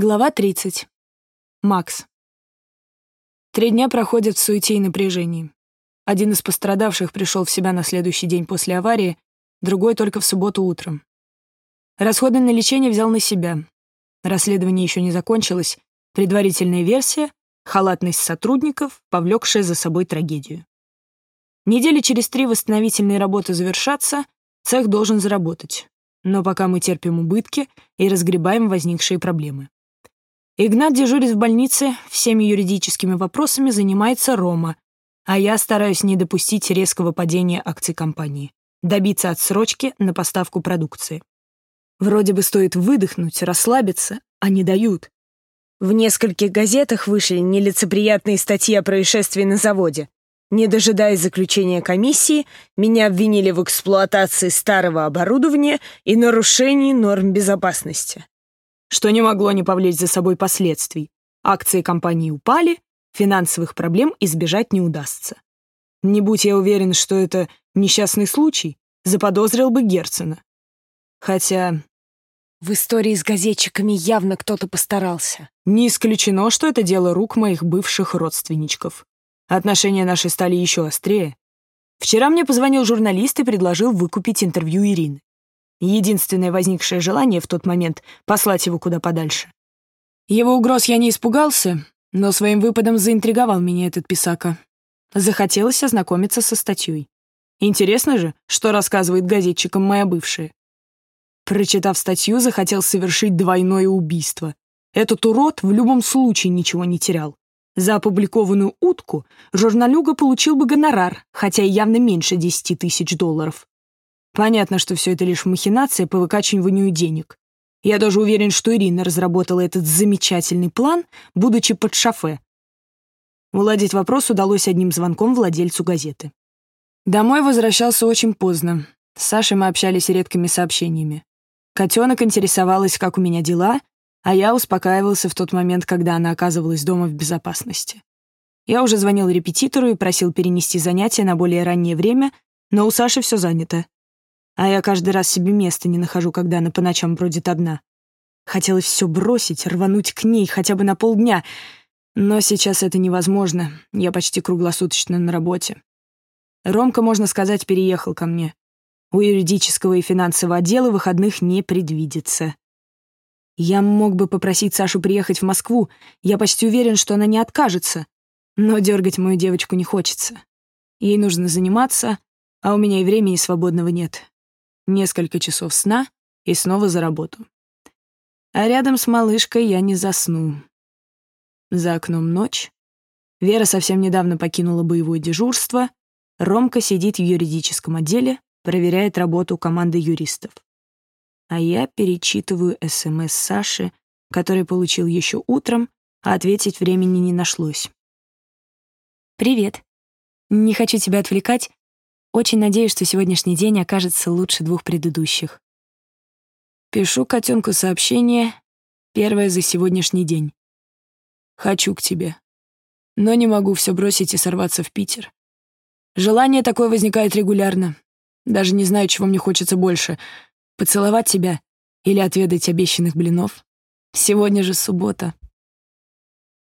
Глава 30. Макс. Три дня проходят в суете и напряжении. Один из пострадавших пришел в себя на следующий день после аварии, другой только в субботу утром. Расходы на лечение взял на себя. Расследование еще не закончилось. Предварительная версия — халатность сотрудников, повлекшая за собой трагедию. Недели через три восстановительные работы завершатся, цех должен заработать. Но пока мы терпим убытки и разгребаем возникшие проблемы. Игнат дежурит в больнице, всеми юридическими вопросами занимается Рома, а я стараюсь не допустить резкого падения акций компании, добиться отсрочки на поставку продукции. Вроде бы стоит выдохнуть, расслабиться, а не дают. В нескольких газетах вышли нелицеприятные статьи о происшествии на заводе. Не дожидаясь заключения комиссии, меня обвинили в эксплуатации старого оборудования и нарушении норм безопасности что не могло не повлечь за собой последствий. Акции компании упали, финансовых проблем избежать не удастся. Не будь я уверен, что это несчастный случай, заподозрил бы Герцена. Хотя... В истории с газетчиками явно кто-то постарался. Не исключено, что это дело рук моих бывших родственничков. Отношения наши стали еще острее. Вчера мне позвонил журналист и предложил выкупить интервью Ирины. Единственное возникшее желание в тот момент — послать его куда подальше. Его угроз я не испугался, но своим выпадом заинтриговал меня этот писака. Захотелось ознакомиться со статьей. Интересно же, что рассказывает газетчикам моя бывшая. Прочитав статью, захотел совершить двойное убийство. Этот урод в любом случае ничего не терял. За опубликованную утку журналюга получил бы гонорар, хотя и явно меньше 10 тысяч долларов. Понятно, что все это лишь махинация по выкачиванию денег. Я даже уверен, что Ирина разработала этот замечательный план, будучи под шофе. Уладить вопрос удалось одним звонком владельцу газеты. Домой возвращался очень поздно. С Сашей мы общались редкими сообщениями. Котенок интересовалась, как у меня дела, а я успокаивался в тот момент, когда она оказывалась дома в безопасности. Я уже звонил репетитору и просил перенести занятия на более раннее время, но у Саши все занято а я каждый раз себе места не нахожу, когда она по ночам бродит одна. Хотелось все бросить, рвануть к ней хотя бы на полдня, но сейчас это невозможно, я почти круглосуточно на работе. Ромка, можно сказать, переехал ко мне. У юридического и финансового отдела выходных не предвидится. Я мог бы попросить Сашу приехать в Москву, я почти уверен, что она не откажется, но дергать мою девочку не хочется. Ей нужно заниматься, а у меня и времени свободного нет несколько часов сна и снова за работу. А рядом с малышкой я не засну. За окном ночь. Вера совсем недавно покинула боевое дежурство. Ромка сидит в юридическом отделе, проверяет работу команды юристов. А я перечитываю СМС Саши, который получил еще утром, а ответить времени не нашлось. «Привет. Не хочу тебя отвлекать, очень надеюсь, что сегодняшний день окажется лучше двух предыдущих. Пишу котенку сообщение, первое за сегодняшний день. Хочу к тебе. Но не могу все бросить и сорваться в Питер. Желание такое возникает регулярно. Даже не знаю, чего мне хочется больше — поцеловать тебя или отведать обещанных блинов. Сегодня же суббота.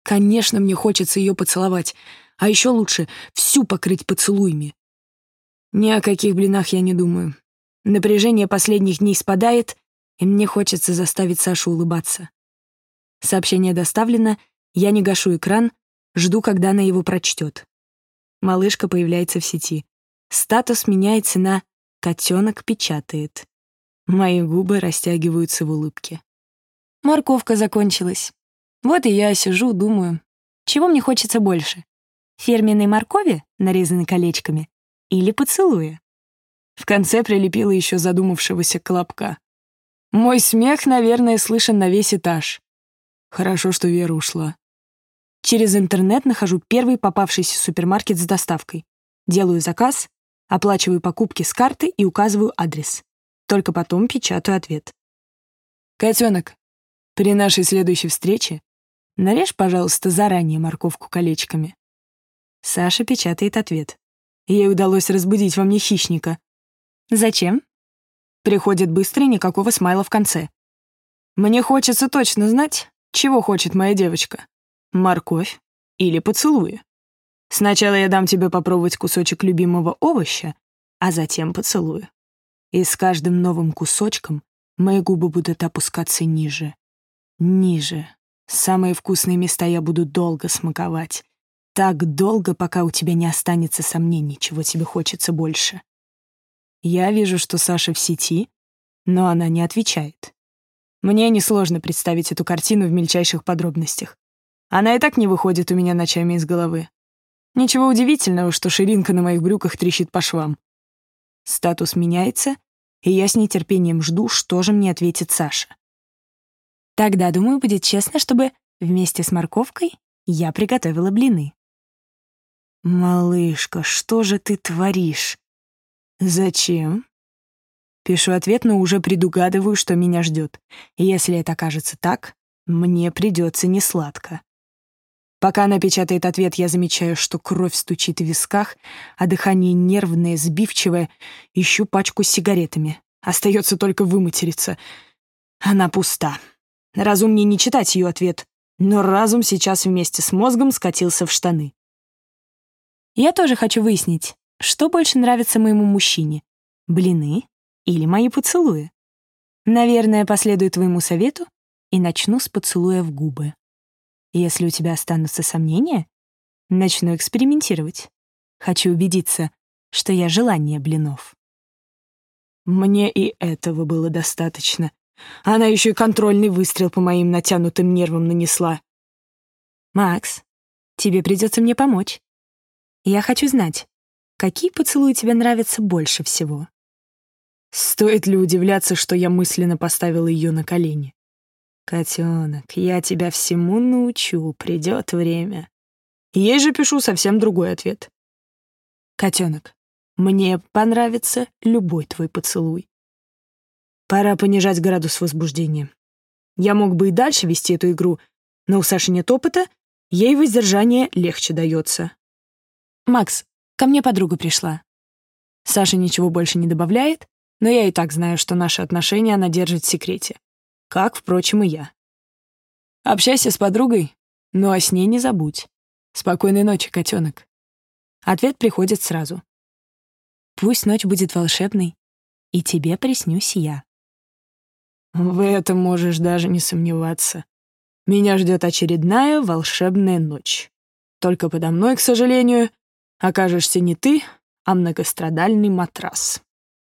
Конечно, мне хочется ее поцеловать, а еще лучше всю покрыть поцелуями. Ни о каких блинах я не думаю. Напряжение последних дней спадает, и мне хочется заставить Сашу улыбаться. Сообщение доставлено, я не гашу экран, жду, когда она его прочтет. Малышка появляется в сети. Статус меняется на «котенок печатает». Мои губы растягиваются в улыбке. Морковка закончилась. Вот и я сижу, думаю, чего мне хочется больше? Ферменной моркови, нарезанной колечками, или поцелуя. В конце прилепила еще задумавшегося колобка. Мой смех, наверное, слышен на весь этаж. Хорошо, что Вера ушла. Через интернет нахожу первый попавшийся супермаркет с доставкой. Делаю заказ, оплачиваю покупки с карты и указываю адрес. Только потом печатаю ответ. «Котенок, при нашей следующей встрече нарежь, пожалуйста, заранее морковку колечками». Саша печатает ответ. Ей удалось разбудить во мне хищника. «Зачем?» Приходит быстро и никакого смайла в конце. «Мне хочется точно знать, Чего хочет моя девочка? Морковь или поцелуи? Сначала я дам тебе попробовать кусочек любимого овоща, а затем поцелую. И с каждым новым кусочком мои губы будут опускаться ниже. Ниже. Самые вкусные места я буду долго смаковать. Так долго, пока у тебя не останется сомнений, чего тебе хочется больше. Я вижу, что Саша в сети, но она не отвечает. Мне несложно представить эту картину в мельчайших подробностях. Она и так не выходит у меня ночами из головы. Ничего удивительного, что ширинка на моих брюках трещит по швам. Статус меняется, и я с нетерпением жду, что же мне ответит Саша. Тогда, думаю, будет честно, чтобы вместе с морковкой я приготовила блины. «Малышка, что же ты творишь?» «Зачем?» Пишу ответ, но уже предугадываю, что меня ждет. Если это окажется так, мне придется несладко. Пока она печатает ответ, я замечаю, что кровь стучит в висках, а дыхание нервное, сбивчивое. Ищу пачку с сигаретами. Остается только выматериться. Она пуста. Разумнее не читать ее ответ, но разум сейчас вместе с мозгом скатился в штаны. Я тоже хочу выяснить, что больше нравится моему мужчине — блины или мои поцелуи? Наверное, последую твоему совету и начну с поцелуя в губы. Если у тебя останутся сомнения, начну экспериментировать. Хочу убедиться, что я желание блинов. Мне и этого было достаточно. Она еще и контрольный выстрел по моим натянутым нервам нанесла. «Макс, тебе придется мне помочь. Я хочу знать, какие поцелуи тебе нравятся больше всего?» Стоит ли удивляться, что я мысленно поставила ее на колени? Котенок, я тебя всему научу, придет время. Ей же пишу совсем другой ответ. Котенок, мне понравится любой твой поцелуй. Пора понижать градус возбуждения. Я мог бы и дальше вести эту игру, но у Саши нет опыта, ей воздержание легче дается. «Макс, ко мне подруга пришла». Саша ничего больше не добавляет, но я и так знаю, что наши отношения она держит в секрете. Как, впрочем, и я. Общайся с подругой, но о сне не забудь. Спокойной ночи, котенок. Ответ приходит сразу. Пусть ночь будет волшебной, и тебе приснюсь я. В этом можешь даже не сомневаться. Меня ждет очередная волшебная ночь. Только подо мной, к сожалению, окажешься не ты, а многострадальный матрас.